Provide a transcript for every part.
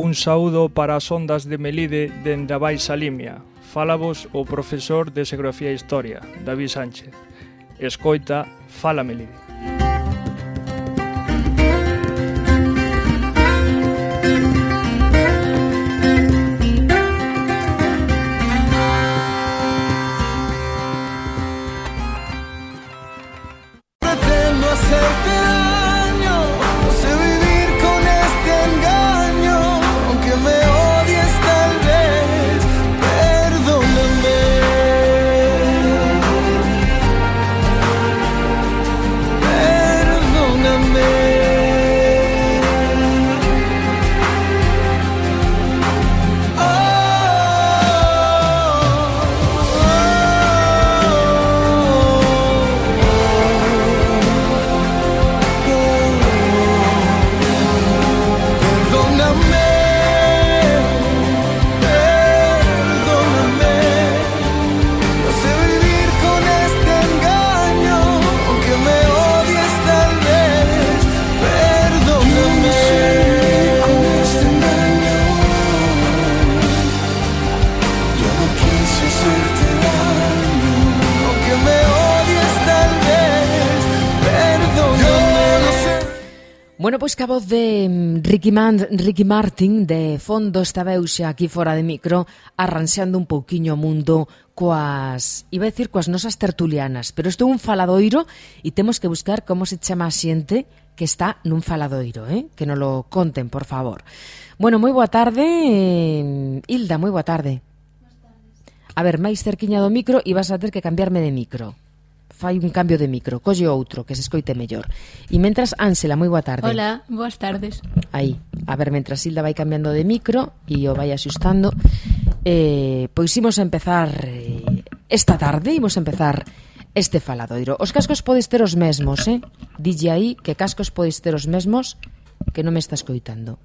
Un saúdo para as ondas de Melide dende a Baixa Limia. Fálabos o profesor de Xeografía e Historia, David Sánchez. Escoita, fala Melide. que a voz de mm, Ricky, Man, Ricky Martin de fondo estaba eu xa aquí fora de micro arranxando un pouquiño o mundo coas, iba a decir coas nosas tertulianas, pero isto é un faladoiro e temos que buscar como se chama a xente que está nun faladoiro, eh? que non lo conten, por favor. Bueno, moi boa tarde, eh, Hilda, moi boa tarde. A ver, máis cerquiña do micro e vas a ter que cambiarme de micro fai un cambio de micro, colle outro que se escoite mellor. E mentras Ánsela, moi boa tarde. Hola, boas tardes. Aí, a ver, mentras Silda vai cambiando de micro e o vai asustando, eh, pois imos a empezar eh, esta tarde, imos a empezar este faladoiro. Os cascos podes ter os mesmos, eh? Dille aí que cascos podes ter os mesmos que non me está escoitando.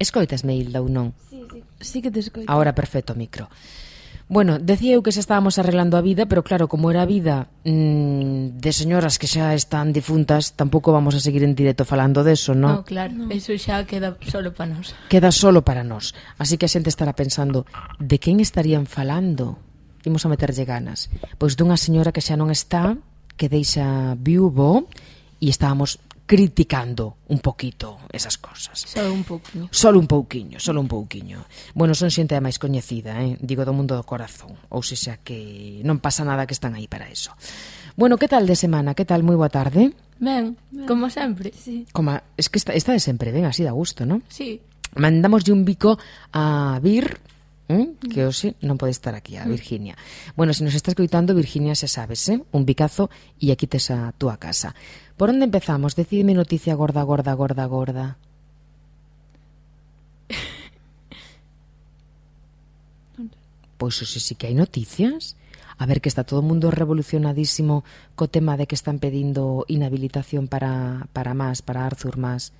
Escoitas, Hilda, ou non? Sí, sí. sí que te escoito. Ahora perfecto micro. Bueno, decía eu que xa estábamos arreglando a vida, pero claro, como era a vida mmm, de señoras que xa están difuntas, tampouco vamos a seguir en directo falando deso, non? No, claro, no. eso xa queda solo para nós. Queda solo para nós. Así que a xente estará pensando, de quen estarían falando? Imos a meterlle ganas. Pois dunha señora que xa non está, que deixa viúvo, e estábamos criticando un poquito esas cosas. Solo un pouquiño. Solo un pouquiño, solo un pouquiño. Bueno, son xente máis coñecida, eh? digo do mundo do corazón, ou sexa que non pasa nada que están aí para eso. Bueno, que tal de semana? Que tal? Moi boa tarde. Ben, ben. como sempre. Sí. Como, es que está, está de sempre ben así da gusto, non? Sí. Mandamos un bico a Vir, ¿eh? que hoxe non pode estar aquí, a Virginia. Bueno, se nos estás coitando, Virginia, se sabes, eh? un bicazo e aquí tes a túa casa. Por onde empezamos? Decidme noticia gorda, gorda, gorda, gorda. pois oxe, sí que hai noticias. A ver que está todo o mundo revolucionadísimo co tema de que están pedindo inhabilitación para, para más, para Arthur más.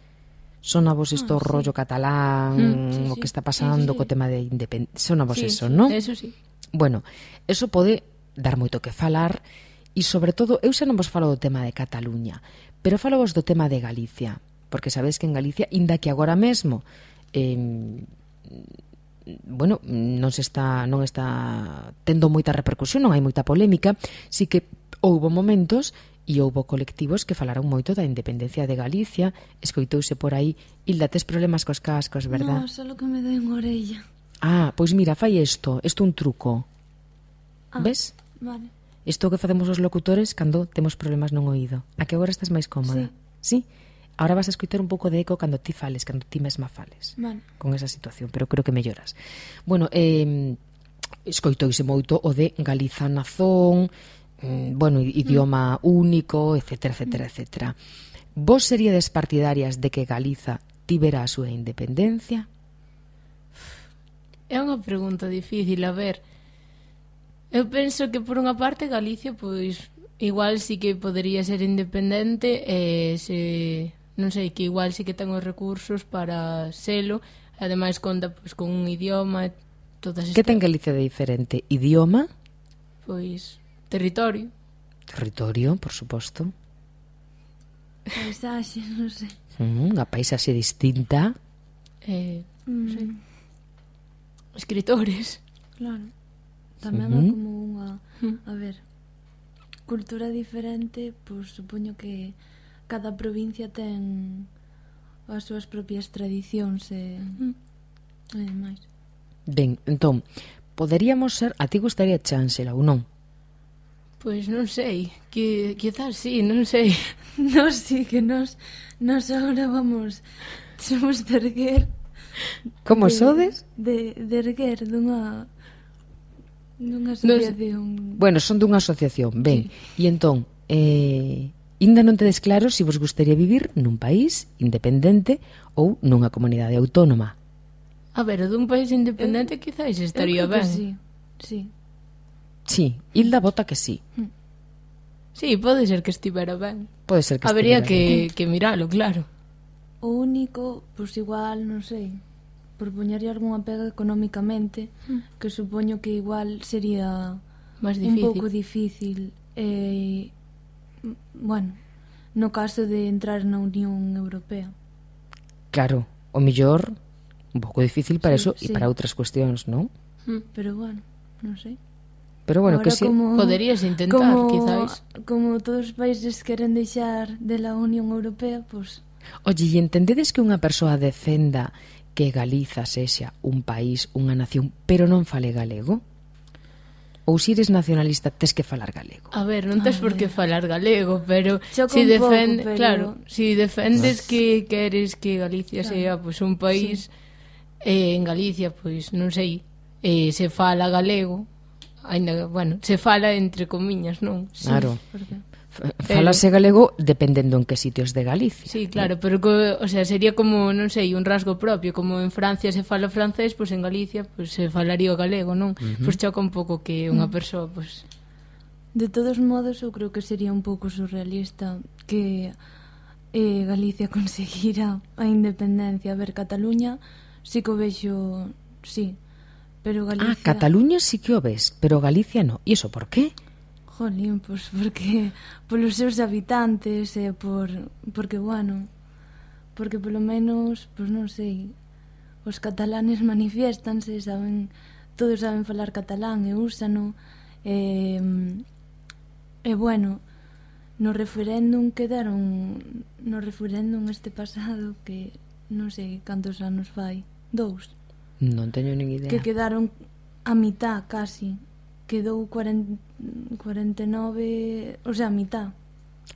a vos isto ah, sí. rollo catalán, mm, sí, o que está pasando sí, sí. co tema de independencia. Son a vos sí, eso, sí, non? Eso sí. Bueno, eso pode dar moito que falar, E sobre todo, eu xa non vos falo do tema de Cataluña, pero falo vos do tema de Galicia, porque sabedes que en Galicia, inda que agora mesmo, eh, bueno, non se está non está tendo moita repercusión, non hai moita polémica, si que houbo momentos e houbo colectivos que falaron moito da independencia de Galicia, escoitouse por aí, Hilda, tes problemas cos cascos, verdad? Non, solo que me den orella. Ah, pois mira, fai isto, isto un truco. Ah, Ves? Vale. Isto que facemos os locutores cando temos problemas non oído. A que agora estás máis cómoda? Sí. sí? Ahora vas a escutar un pouco de eco cando ti fales, cando ti mesma fales. Vale. Con esa situación, pero creo que melloras. Bueno, eh, escoitoise moito o de Galiza Nazón, mm, bueno, idioma mm. único, etcétera, etcétera, mm. etcétera. Vos seríades partidarias de que Galiza tibera a súa independencia? É unha pregunta difícil, a ver... Eu penso que por unha parte Galicia pois igual sí que podería ser independente e se non sei que igual sí que ten os recursos para selo, ademais conta pois con un idioma e todas estas... Que ten Galicia de diferente? Idioma? Pois territorio. Territorio, por suposto. Paisaxe, non sei. Mm, unha paisaxe distinta. Eh, mm. non sei. Mm. Escritores. Claro. Tamén uh -huh. como unha, hmm. a ver, cultura diferente, pois supoño que cada provincia ten as súas propias tradicións e, uh -huh. e demais. Ben, entón, poderíamos ser, a ti gustaría chánsela ou non? Pois non sei, que quizás sí, non sei. Nos sí que nos nos agora vamos somos de erguer. Como de, sodes? De, de erguer dunha Dunha asociación. Nos, bueno, son dunha asociación, ben. Sí. E entón, eh, Inda non tedes claro se si vos gustaría vivir nun país independente ou nunha comunidade autónoma. A ver, dun país independente eu, quizáis estaría ben. Sí. sí. Sí, Hilda vota que sí. Hmm. Sí, pode ser que estivera ben. Pode ser que Habería que, ben. que miralo, claro. O único, pois pues igual, non sei, por poñerlle algunha pega económicamente, mm. que supoño que igual sería Más difícil. un pouco difícil. Eh, bueno, no caso de entrar na Unión Europea. Claro, o millor un pouco difícil para sí, eso sí. e para outras cuestións, non? Mm. Pero bueno, non sei. Pero bueno, Ahora que si... Como, poderías intentar, como, quizáis. Como todos os países queren deixar de la Unión Europea, pois... Pues... Oye, e entendedes que unha persoa defenda que Galiza sexa un país, unha nación, pero non fale galego? Ou se eres nacionalista tes que falar galego? A ver, non tes por que falar galego, pero si defend, pero... claro, si defendes ah. que queres que Galicia claro. sea pois un país sí. eh, en Galicia, pois non sei, eh, se fala galego, ainda, bueno, se fala entre comiñas, non? Sí, claro. Porque... Falase eh, galego dependendo en que sitios de Galicia. Sí, claro, eh. pero co, o sea, sería como, non sei, un rasgo propio, como en Francia se fala francés, pois pues en Galicia pois pues, se falaría o galego, non? Uh -huh. Pois pues choca un pouco que unha mm. persoa, pois pues... De todos modos, eu creo que sería un pouco surrealista que eh, Galicia conseguira a independencia. A ver, Cataluña sí que o vexo, sí, pero Galicia... Ah, Cataluña sí que o ves, pero Galicia no. E iso por qué? Jolín, pois porque polos seus habitantes e por porque bueno, porque polo menos, pois non sei, os catalanes manifiestanse, saben, todos saben falar catalán e úsano e eh, e bueno, no referéndum quedaron no referéndum este pasado que non sei cantos anos fai, dous. Non teño nin idea. Que quedaron a mitad casi quedou 40, 49, o sea, a mitad.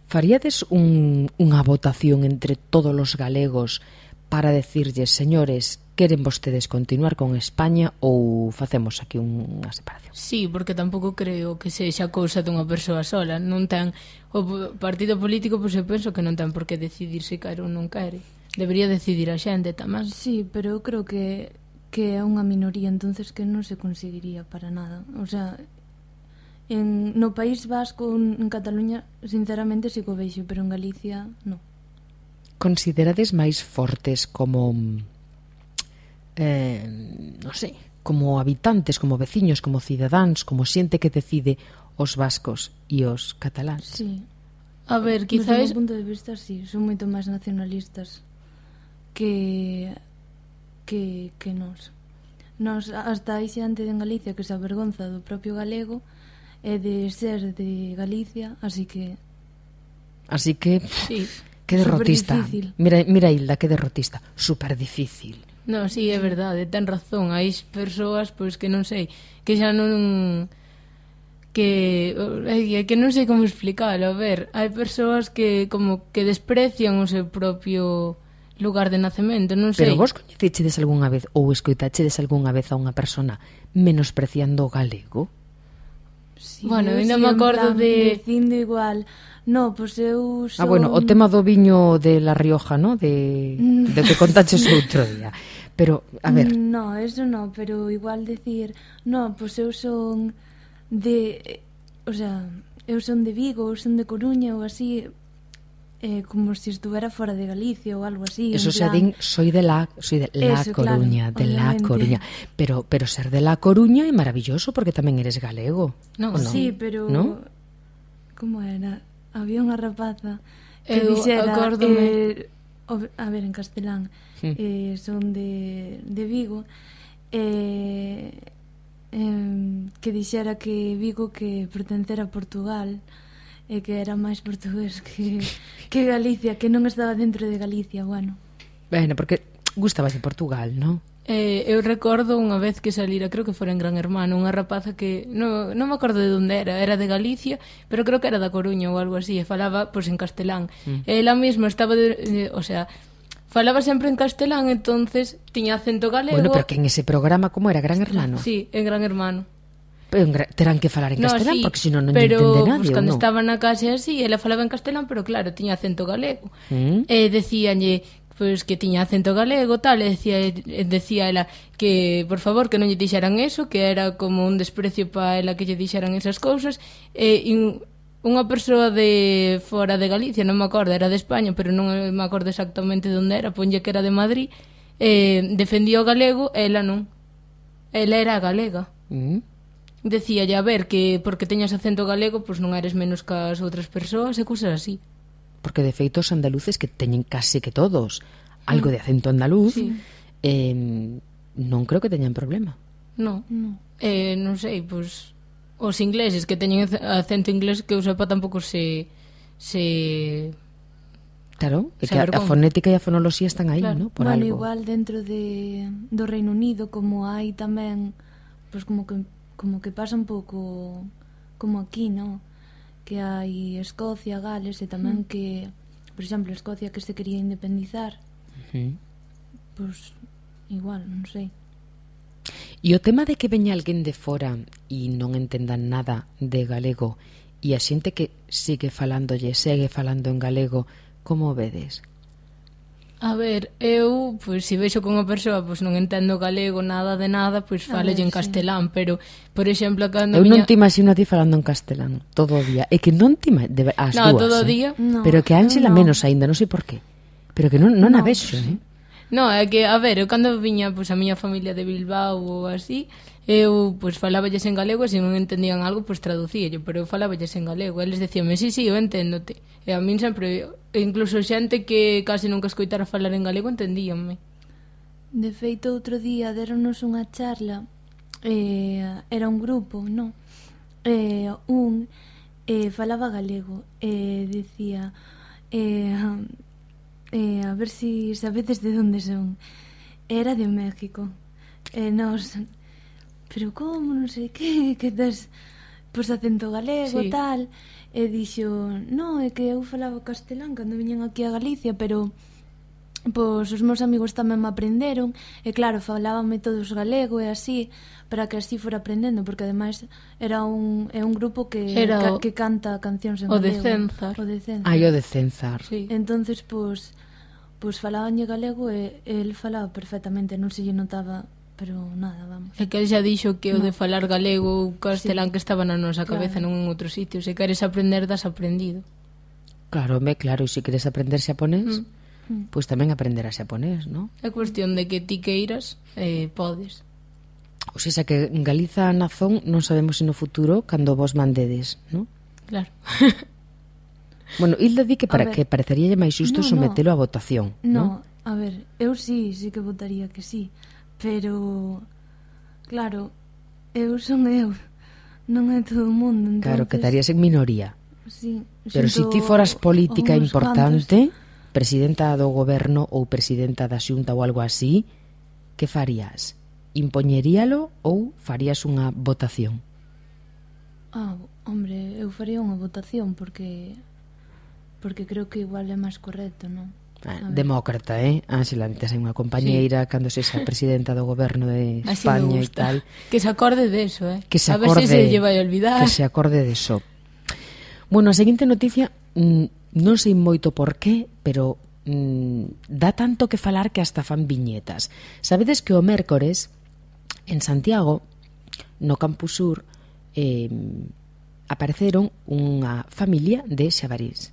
Faríades un, unha votación entre todos os galegos para decirlles, señores, queren vostedes continuar con España ou facemos aquí unha separación? Sí, porque tampouco creo que sexa cousa dunha persoa sola. Non ten o partido político, pois eu penso que non ten por que decidir se caer ou non caer. Debería decidir a xente tamén. Sí, pero eu creo que que é unha minoría, entonces que non se conseguiría para nada. O sea, en, no País Vasco, en Cataluña, sinceramente se co veixo, pero en Galicia, non. Considerades máis fortes como... Eh, non sei, como habitantes, como veciños, como cidadáns, como xente que decide os vascos e os cataláns. Sí. A ver, quizás... Desde punto de vista, sí, son moito máis nacionalistas que que, que nos. Nos hasta hai xente en Galicia que se avergonza do propio galego e de ser de Galicia, así que... Así que... Sí. Que derrotista. Mira, mira, Hilda, que derrotista. Super difícil. No, sí, é verdade, ten razón. Hai persoas, pois, que non sei, que xa non... Que, é que non sei como explicar, a ver, hai persoas que como que desprecian o seu propio lugar de nacemento, non sei. Pero vos coñecechedes algunha vez ou escoitachedes algunha vez a unha persona menospreciando o galego? Sí, bueno, ainda me acordo de... Dicindo igual, no, pois pues eu son... Ah, bueno, o tema do viño de La Rioja, no? De, de que contaches outro día. Pero, a ver... No, eso no, pero igual decir... No, pois pues eu son de... O sea, eu son de Vigo, eu son de Coruña ou así, eh, como se si estuvera fora de Galicia ou algo así. Eso xa plan... din, soy de la, soy de la Eso, Coruña, claro, de obviamente. la Coruña. Pero, pero ser de la Coruña é maravilloso porque tamén eres galego. No, no? Sí, pero... ¿no? Como era? Había unha rapaza que Eu, dixera... Acórdome... Eh, a ver, en castelán, sí. eh, son de, de Vigo, eh, eh, que dixera que Vigo que pertencera a Portugal, e que era máis portugués que, que Galicia, que non estaba dentro de Galicia, bueno. Bueno, porque gustaba de Portugal, non? Eh, eu recordo unha vez que salira, creo que fora en Gran Hermano, unha rapaza que no, non me acordo de onde era, era de Galicia, pero creo que era da Coruña ou algo así, e falaba pois en castelán. Mm. Ela mesma estaba, de, de, o sea, falaba sempre en castelán, entonces tiña acento galego. Bueno, pero que en ese programa como era Gran Hermano? Sí, en Gran Hermano terán que falar en no, castelán sí, porque senón non pero, entende nadie. Pero cando no? estaba na casa así, ela falaba en castelán, pero claro, tiña acento galego. Mm. E eh, decíanlle pois pues, que tiña acento galego, tal, e decía, e decía ela que, por favor, que non lle dixeran eso, que era como un desprecio para ela que lle dixeran esas cousas, e in, unha persoa de fora de Galicia, non me acordo, era de España, pero non me acordo exactamente de onde era, ponlle que era de Madrid, eh, defendía o galego, ela non. Ela era galega. Mm. Decía, a ver, que porque teñas acento galego, pois non eres menos que as outras persoas e cousas así. Porque de feito os andaluces que teñen case que todos algo mm. de acento andaluz, sí. eh, non creo que teñan problema. No, no. Eh, non sei, pois os ingleses que teñen acento inglés que eu sepa tampouco se se Claro, é que a, a fonética e a fonoloxía están aí, claro. ¿no? Por bueno, algo. igual dentro de, do Reino Unido, como hai tamén, pois pues como que como que pasa un pouco como aquí, no? Que hai Escocia, Gales e tamén mm. que, por exemplo, Escocia que se quería independizar. Sí. Pois pues, igual, non sei. E o tema de que veña alguén de fora e non entenda nada de galego e a xente que sigue falándolle, segue falando en galego, como vedes? A ver, eu, pois, se vexo con unha persoa, pois non entendo galego, nada de nada, pois falelle en castelán, sí. pero, por exemplo, cando Eu miña... non te imagino a ti falando en castelán todo o día. É que non te imagino... As no, dúas, todo o eh? día. No, pero que a Ángela no. menos aínda, non sei por qué. Pero que non, non no, a vexo, pues... eh? No, é que, a ver, eu cando viña pois, a miña familia de Bilbao ou así, eu pois falaballes en galego e se non entendían algo, pois traducíalle, pero eu falaballes en galego. Eles decíanme, sí, sí, eu enténdote. E a min sempre, incluso xente que case nunca escoitara falar en galego entendíanme. De feito, outro día deronnos unha charla, eh, era un grupo, non? Eh, un eh, falaba galego e eh, dicía eh, eh, a ver si sabedes de onde son. Era de México. E eh, nos... Pero como, non sei que, que tes... Pois acento galego, sí. tal... E dixo, no, é que eu falaba castelán cando viñan aquí a Galicia, pero pois os meus amigos tamén me aprenderon e claro, falábame todos galego e así para que así fora aprendendo porque ademais era un, é un grupo que, era o, que canta cancións en o galego de Cenzar. o de Cenzar Ai, o de Cenzar sí. entonces pois, pois falabanlle galego e, e el falaba perfectamente non se lle notaba pero nada, vamos. É que el xa dixo que no. o de falar galego ou castelán sí. que estaba na nosa cabeza claro. non en outro sitio. Se queres aprender, das aprendido. Claro, me claro, se queres aprender xaponés, mm. mm. pois pues tamén aprenderás xaponés, non? É cuestión de que ti queiras, eh, podes. O sea, que en Galiza Nazón non sabemos se no futuro cando vos mandedes, non? Claro. bueno, Hilda di que para que parecería máis xusto no, sometelo no. a votación, non? ¿no? A ver, eu sí, sí que votaría que sí. Pero, claro, eu son eu, non é todo o mundo. Entonces... Claro, quedarías en minoría. Sí, Pero se si ti foras política importante, cantos. presidenta do goberno ou presidenta da xunta ou algo así, que farías? Impoñeríalo ou farías unha votación? Ah, hombre, eu faría unha votación porque porque creo que igual é máis correcto, non? Demócrata, eh? Ah, Ángela, antes hai unha compañeira sí. cando sexa presidenta do goberno de España e tal. Que se acorde de eso, eh? Que se acorde, ver se se lle vai olvidar. Que se acorde deso. eso. bueno, a seguinte noticia mm, non sei moito por qué, pero mm, dá tanto que falar que hasta fan viñetas. Sabedes que o mércores en Santiago, no Campus Sur, eh, apareceron unha familia de xabarís.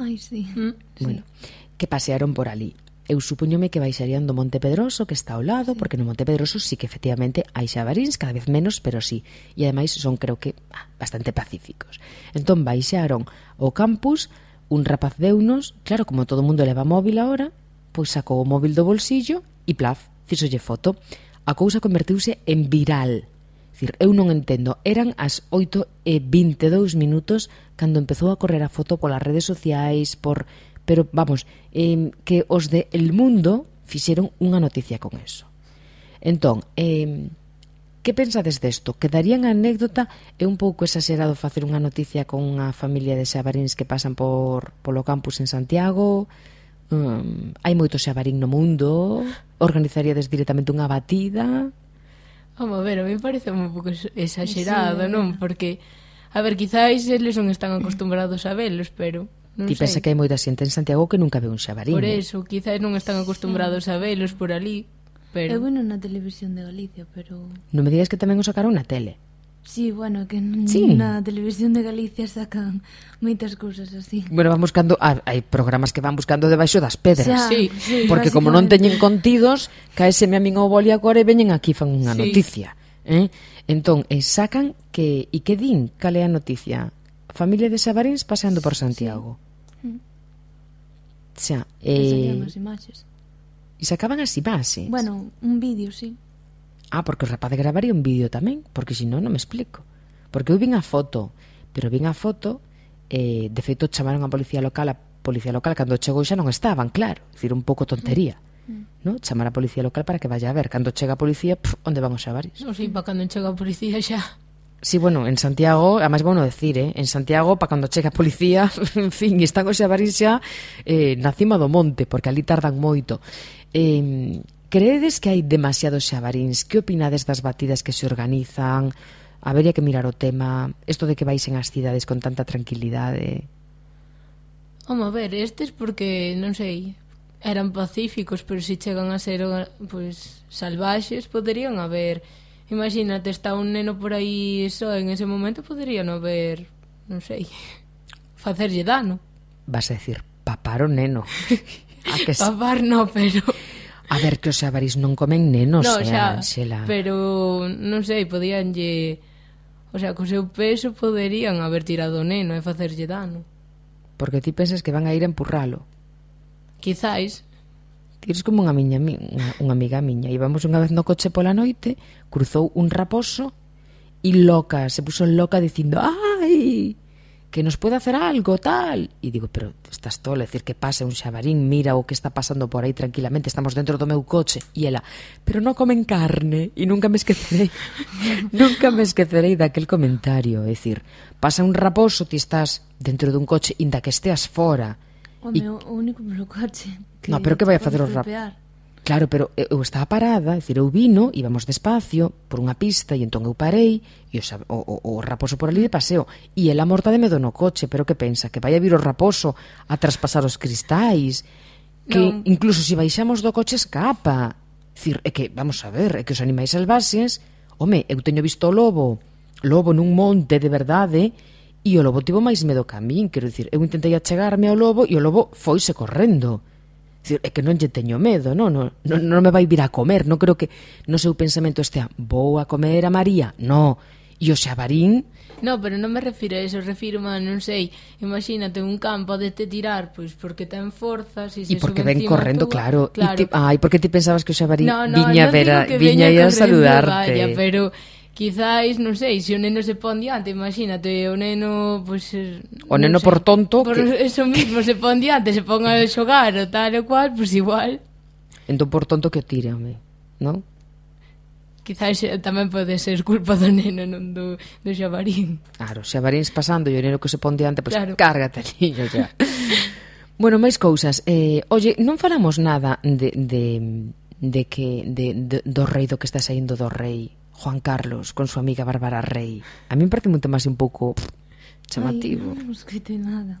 Ai, sí. Mm, bueno, sí que pasearon por ali. Eu supuñome que baixarían do Monte Pedroso, que está ao lado, sí. porque no Monte Pedroso sí que efectivamente hai xabaríns, cada vez menos, pero sí. E ademais son, creo que, ah, bastante pacíficos. Entón baixaron ao campus, un rapaz deunos, claro, como todo mundo leva móvil agora, pois sacou o móvil do bolsillo e plaf, fixolle foto. A cousa convertiuse en viral. Dicir, eu non entendo, eran as 8 e 22 minutos cando empezou a correr a foto polas redes sociais, por pero vamos, eh, que os de El Mundo fixeron unha noticia con eso. Entón, eh, que pensades desto? Que darían anécdota é un pouco exagerado facer unha noticia con unha familia de xabaríns que pasan por, polo campus en Santiago, um, hai moito xabarín no mundo, organizaríades directamente unha batida... Vamos a ver, a mí parece un pouco exagerado, sí. non? Porque, a ver, quizáis eles non están acostumbrados a velos, pero... Non Ti pensa que hai moita xente en Santiago que nunca ve un xabarín. Por eso, quizás non están acostumbrados sí. a velos por ali. Pero... É bueno na televisión de Galicia, pero... Non me digas que tamén o sacaron na tele. Sí, bueno, que sí. na televisión de Galicia sacan moitas cousas así. Bueno, van buscando, ah, hai programas que van buscando debaixo das pedras. Xa, sí, sí, porque como non teñen contidos, caeseme a min o boli agora e veñen aquí fan unha sí. noticia. Eh? Entón, eh, sacan que... E que din? Cal é a noticia? familia de Sabaríns paseando por Santiago. Sí. Xa, eh... E imaxes. E sacaban as imaxes. Bueno, un vídeo, sí. Ah, porque o rapaz gravaría un vídeo tamén, porque senón non me explico. Porque eu vin a foto, pero vin a foto, eh, de feito chamaron a policía local, a policía local cando chegou xa non estaban, claro. Dicir un pouco tontería. Mm. mm. ¿no? Chamar a policía local para que vaya a ver. Cando chega a policía, pff, onde van os xabaris? Non sei, para cando chega a policía xa. Sí, bueno, en Santiago, además bueno decir, eh, en Santiago, para cando chega a policía, en fin, e están os a Barixa eh, na cima do monte, porque ali tardan moito. Eh, credes que hai demasiados xabaríns? Que opinades das batidas que se organizan? Habería que mirar o tema, isto de que vais en as cidades con tanta tranquilidade. Home, a ver, estes porque, non sei, eran pacíficos, pero se chegan a ser pois, pues, salvaxes, poderían haber Imagínate, está un neno por aí só en ese momento podería non ver, non sei, facerlle dano. Vas a decir, papar o neno. A que papar no, pero... A ver, que os xabarís non comen nenos, no, eh, xa, Anxela. Pero, non sei, podíanlle... O sea, co seu peso poderían haber tirado o neno e facerlle dano. Porque ti pensas que van a ir a empurralo. Quizáis, Tires como unha miña unha, unha amiga miña. Íbamos unha vez no coche pola noite, cruzou un raposo e loca, se puso loca dicindo ¡Ai! que nos pode hacer algo, tal. E digo, pero estás tola, decir que pase un xabarín, mira o que está pasando por aí tranquilamente, estamos dentro do meu coche. E ela, pero non comen carne, e nunca me esquecerei, nunca me esquecerei daquel comentario. É dicir, pasa un raposo, ti estás dentro dun coche, inda que esteas fora, Home, e... o único brocoche que No, pero que vai a facer o rap? Claro, pero eh, eu estaba parada, decir, eu vino, íbamos despacio, por unha pista, e entón eu parei, e o, o, o, raposo por ali de paseo, e ela morta de medo no coche, pero que pensa, que vai a vir o raposo a traspasar os cristais, que non. incluso se baixamos do coche escapa. Decir, é que, vamos a ver, é que os animais salvaxes, home, eu teño visto o lobo, lobo nun monte de verdade, E o lobo tivo máis medo que a min, quero dicir, eu intentei achegarme ao lobo e o lobo foise correndo. Dicir, é que non lle teño medo, non, non, non, non me vai vir a comer, non creo que no seu pensamento estea, vou a comer a María, non, e o xabarín... No, pero non me refiro a eso, refiro a, non sei, imagínate un campo de te tirar, pois porque ten forza, si se E porque ven correndo, tú, claro. claro. E ti, ai, porque ti pensabas que o xabarín no, no, viña, no vera, viña, viña a saludarte. Vaya, pero quizáis, non sei, se o neno se pon diante, imagínate, o neno, pois... Pues, o neno sei, por tonto... Por que... eso mismo, se pon diante, se pon a xogar o tal o cual, pois pues igual. Entón por tonto que tírame, non? Quizáis eh, tamén pode ser culpa do neno, non do, do xabarín. Claro, xabaríns pasando e o neno que se pon diante, pois pues, claro. cárgate, niño, xa. bueno, máis cousas. Eh, oye, non falamos nada de, de, de que de, de, do rei do que está saindo do rei Juan Carlos con súa amiga Bárbara Rey. A mí me parece un tema así un pouco chamativo. Ai, non escute nada.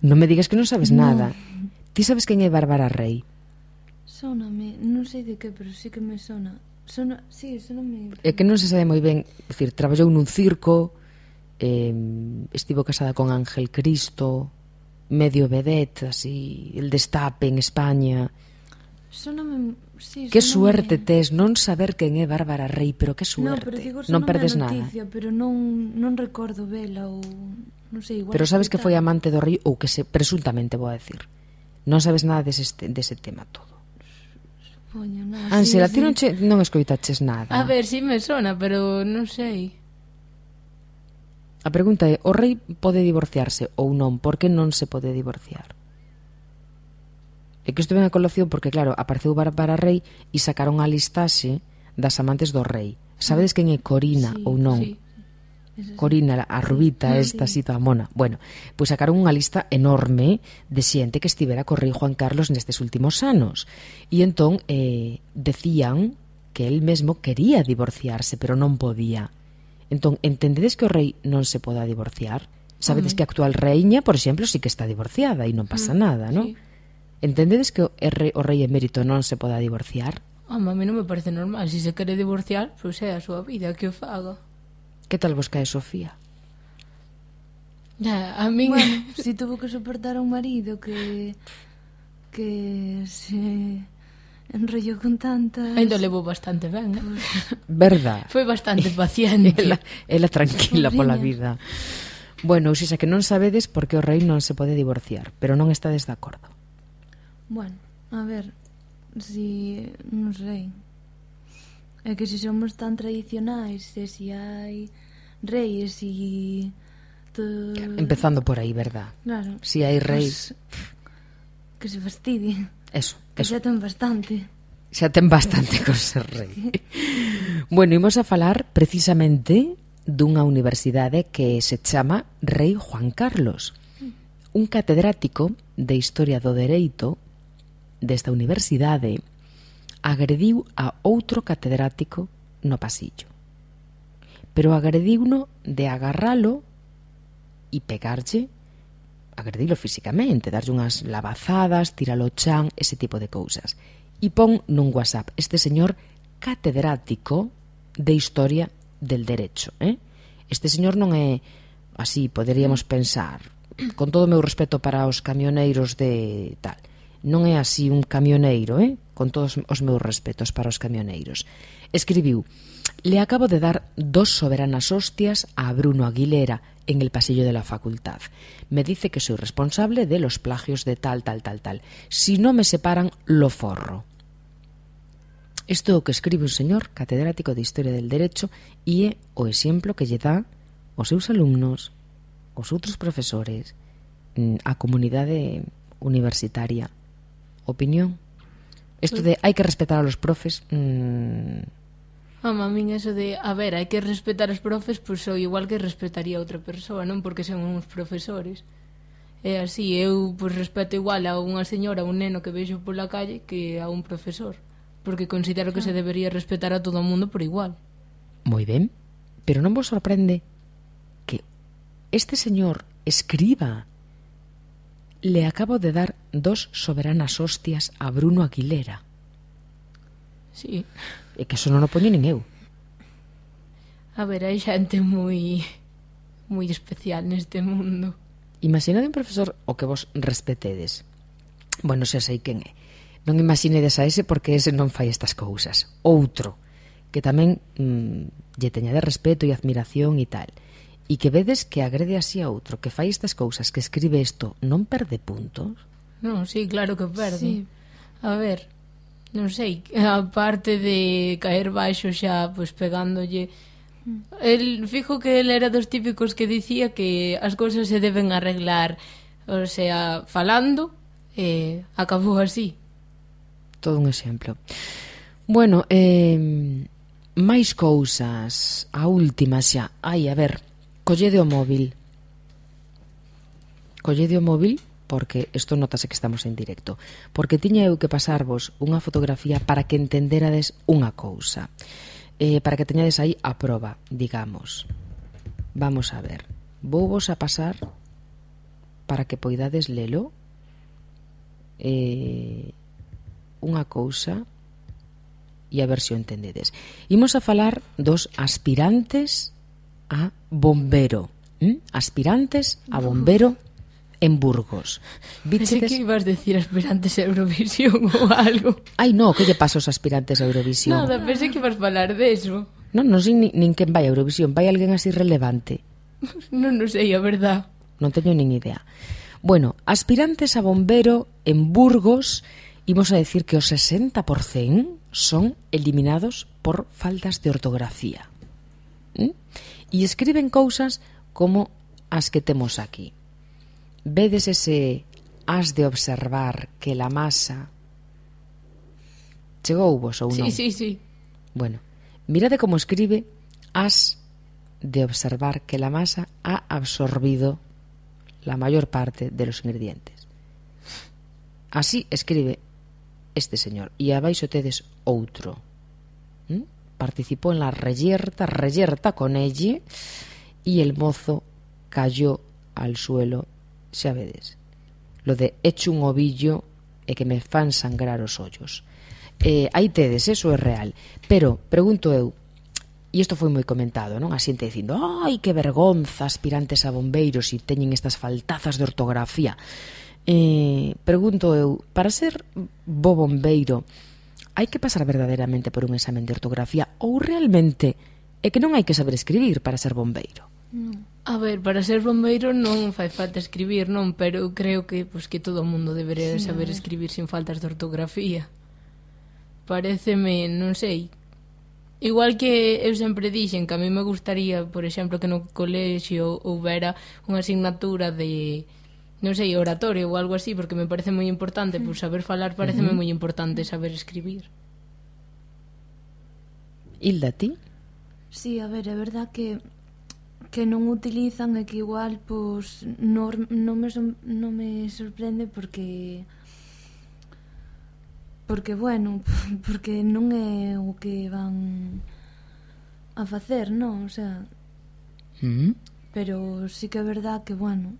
Non me digas que non sabes no. nada. Ti sabes quen é Bárbara Rey? Sóname, non sei de que, pero sí que me sona. Sona, sí, sóname. É que non se sabe moi ben, decir, traballou nun circo, eh, estivo casada con Ángel Cristo, medio vedette, así, el destape en España Sóname, sí, que suerte tes non saber quen é Bárbara Rey, pero que suerte. No, pero digo, non perdes noticia, nada. Pero non, non recordo vela ou non sei, igual. Pero sabes que foi amante do rei ou que se presuntamente vou a decir. Non sabes nada dese dese tema todo. Supoño, nada. Ansela, sí, ti sí. non che, non escoitaches nada. A ver, si sí me sona, pero non sei. A pregunta é, o rei pode divorciarse ou non? Por que non se pode divorciar? E que isto ven a colación porque, claro, apareceu Bárbara Rei e sacaron a listaxe das amantes do rei. Sabedes quen é Corina sí, ou non? Sí. Corina, a rubita esta así toda mona. Bueno, pois pues sacaron unha lista enorme de xente que estivera co rei Juan Carlos nestes últimos anos. E entón eh, decían que el mesmo quería divorciarse, pero non podía. Entón, entendedes que o rei non se poda divorciar? Sabedes uh -huh. que a actual reiña, por exemplo, sí que está divorciada e non pasa uh -huh. nada, non? Sí. Entendedes que o rei, o rei emérito non se poda divorciar? Home, a mí non me parece normal. Se si se quere divorciar, pois é a súa vida que o faga. Que tal vos cae Sofía? Ya, a min... Bueno, si tuvo que soportar a un marido que... que se enrollou con tantas... Ainda levou bastante ben, eh? Verdad. Foi bastante paciente. ela, ela tranquila pola vida. Bueno, ou xa que non sabedes por que o rei non se pode divorciar, pero non estades de acordo. Bueno, a ver, si, non sei. É que se somos tan tradicionais, e se hai reis e todo... Empezando por aí, verdad? Claro. Si hai reis... Pues, que se fastidie. Eso, que eso. xa ten bastante. Xa ten bastante con ser rei. bueno, imos a falar precisamente dunha universidade que se chama Rei Juan Carlos, mm. un catedrático de Historia do Dereito desta universidade agrediu a outro catedrático no pasillo. Pero agrediuno de agarralo e pegarlle, agredilo físicamente, darlle unhas lavazadas, tiralo chan, ese tipo de cousas. E pon nun WhatsApp este señor catedrático de historia del derecho. Eh? Este señor non é así, poderíamos pensar, con todo o meu respeto para os camioneiros de tal non é así un camioneiro, eh? con todos os meus respetos para os camioneiros. Escribiu, le acabo de dar dos soberanas hostias a Bruno Aguilera en el pasillo de la facultad. Me dice que soy responsable de los plagios de tal, tal, tal, tal. Si no me separan, lo forro. Isto é o que escribe un señor catedrático de Historia del Derecho e é o exemplo que lle dá aos seus alumnos, aos outros profesores, mm, a comunidade universitaria opinión. Esto de hai que respetar a los profes... Mmm... A min eso de, a ver, hai que respetar os profes, pois pues, sou igual que respetaría a outra persoa, non? Porque son uns profesores. É así, eu pois, pues, respeto igual a unha señora, a un neno que vexo pola calle que a un profesor. Porque considero que ah. se debería respetar a todo o mundo por igual. Moi ben, pero non vos sorprende que este señor escriba Le acabo de dar dos soberanas hostias a Bruno Aguilera. Sí. E que eso non o poño nin eu. A ver, hai xente moi moi especial neste mundo. Imaginade un profesor o que vos respetedes. Bueno, xa sei quen é. Non imaginedes a ese porque ese non fai estas cousas. Outro, que tamén mm, lle teña de respeto e admiración e tal e que vedes que agrede así a outro, que fai estas cousas, que escribe isto, non perde puntos? Non, sí, claro que perde. Sí. A ver, non sei, a parte de caer baixo xa, pois pegándolle mm. El, fijo que el era dos típicos que dicía que as cousas se deben arreglar o sea, falando eh, acabou así todo un exemplo bueno, eh, máis cousas a última xa ai, a ver, Collede o móvil. Collede o móvil porque isto notase que estamos en directo, porque tiña eu que pasarvos unha fotografía para que entenderades unha cousa, eh, para que teñades aí a proba, digamos. Vamos a ver, vou vos a pasar para que poidades lelo eh, unha cousa e a ver se o entendedes. Imos a falar dos aspirantes a bombero. ¿Mm? Aspirantes a bombero en Burgos. Pensei Pensé que ibas a decir aspirantes a Eurovisión ou algo. Ai, no, que lle pasa aos aspirantes a Eurovisión? Nada, pensé que ibas a falar de eso. Non, non sei nin, nin quen vai a Eurovisión, vai alguén así relevante. Non, non sei, a verdad. Non teño nin idea. Bueno, aspirantes a bombero en Burgos, imos a decir que o 60% son eliminados por faltas de ortografía. ¿Mm? e escriben cousas como as que temos aquí. Vedes ese has de observar que la masa chegou vos ou non? Sí, sí, sí. Bueno, mirade como escribe has de observar que la masa ha absorbido la mayor parte de los ingredientes. Así escribe este señor. E abaixo tedes outro participó en la reyerta, reyerta con ella, y el mozo cayó al suelo, xa vedes. Lo de hecho un ovillo e que me fan sangrar os ollos. Eh, aí tedes, eso é real. Pero, pregunto eu, e isto foi moi comentado, non? A xente dicindo, ai, que vergonza, aspirantes a bombeiros e teñen estas faltazas de ortografía. Eh, pregunto eu, para ser bo bombeiro, hai que pasar verdadeiramente por un examen de ortografía ou realmente é que non hai que saber escribir para ser bombeiro? Non. A ver, para ser bombeiro non fai falta escribir, non, pero creo que pois pues, que todo o mundo debería sí, saber escribir sin faltas de ortografía. Pareceme, non sei. Igual que eu sempre dixen que a mí me gustaría, por exemplo, que no colexio houbera unha asignatura de non sei, oratorio ou algo así, porque me parece moi importante, pois pues, saber falar pareceme uh -huh. moi importante saber escribir. Hilda, ti? Sí, a ver, é verdad que que non utilizan e que igual pois non, non, me, non me sorprende porque porque bueno, porque non é o que van a facer, non, o sea. Mm -hmm. Pero sí que é verdad que bueno,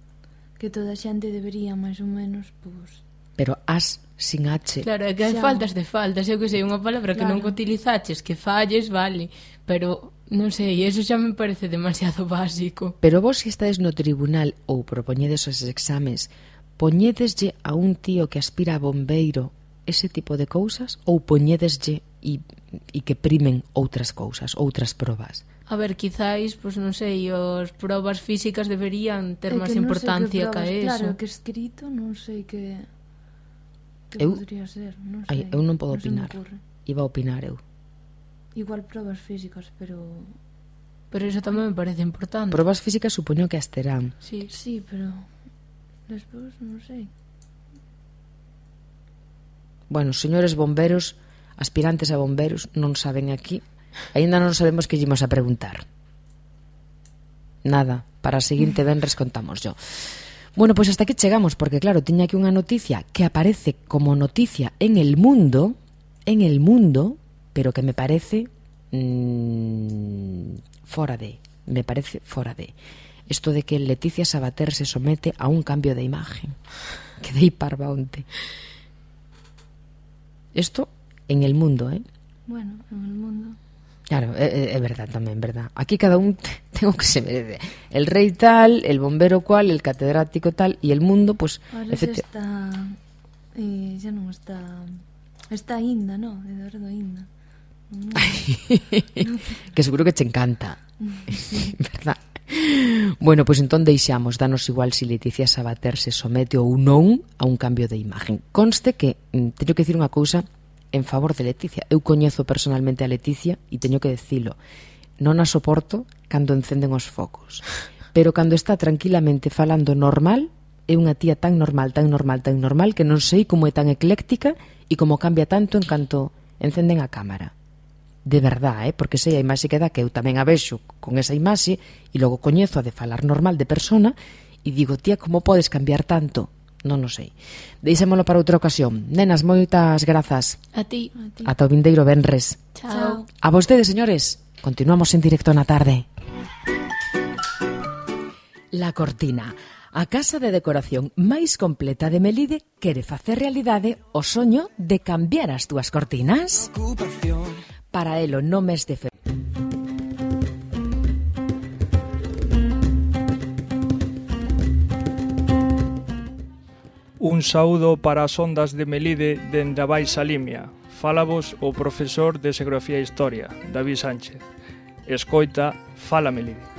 que toda a xente debería máis ou menos pois pero as sin H. Claro, é que hai faltas de faltas, eu que sei, unha palabra que claro. non utilizaches, que falles, vale, pero non sei, eso xa me parece demasiado básico. Pero vos si estades no tribunal ou propoñedes os exames, poñedeslle a un tío que aspira a bombeiro ese tipo de cousas ou poñedeslle e, e que primen outras cousas, outras probas? A ver, quizáis, pois non sei, os probas físicas deberían ter máis importancia que, probas, que eso. Claro, que escrito non sei que que eu, podría ser, non sei. Eu non podo non opinar. Iba a opinar eu. Igual probas físicas, pero Pero eso tamén me parece importante. Probas físicas supoño que as terán. Sí, sí, pero despois non sei. Bueno, señores bomberos, aspirantes a bomberos, non saben aquí Ainda non sabemos que llemos a preguntar. Nada, para a seguinte venres contamos yo. Bueno, pois hasta aquí chegamos, porque claro, tiña aquí unha noticia que aparece como noticia en el mundo, en el mundo, pero que me parece mmm, fora de, me parece fora de. Esto de que Leticia Sabater se somete a un cambio de imagen. Quedei parva onte. Esto en el mundo, ¿eh? Bueno, en el mundo. Claro, é, é verdad tamén, verdad. Aquí cada un ten o que se merece. El rei tal, el bombero cual, el catedrático tal, e el mundo, pois... Pues, Ahora efecti... está... Eh, xa non está... Está inda, no? Eduardo Inda. Que seguro que che encanta. Verdad. Bueno, pois pues entón deixamos, danos igual se si Leticia Sabater se somete ou non a un cambio de imagen. Conste que, mm, teño que dicir unha cousa en favor de Leticia. Eu coñezo personalmente a Leticia e teño que decilo. Non a soporto cando encenden os focos. Pero cando está tranquilamente falando normal, é unha tía tan normal, tan normal, tan normal que non sei como é tan ecléctica e como cambia tanto en canto encenden a cámara. De verdad, eh? porque sei a imaxe que dá que eu tamén a vexo con esa imaxe e logo coñezo a de falar normal de persona e digo, tía, como podes cambiar tanto? non o sei. Deixémolo para outra ocasión. Nenas, moitas grazas. A ti. A ti. Ata o vindeiro Benres. Chao. A vostedes, señores. Continuamos en directo na tarde. La Cortina. A casa de decoración máis completa de Melide quere facer realidade o soño de cambiar as túas cortinas. Para elo, no mes de febrero. Un saúdo para as ondas de Melide dende a Baixa Limia. Fálabos o profesor de Xeografía e Historia, David Sánchez. Escoita, fala Melide.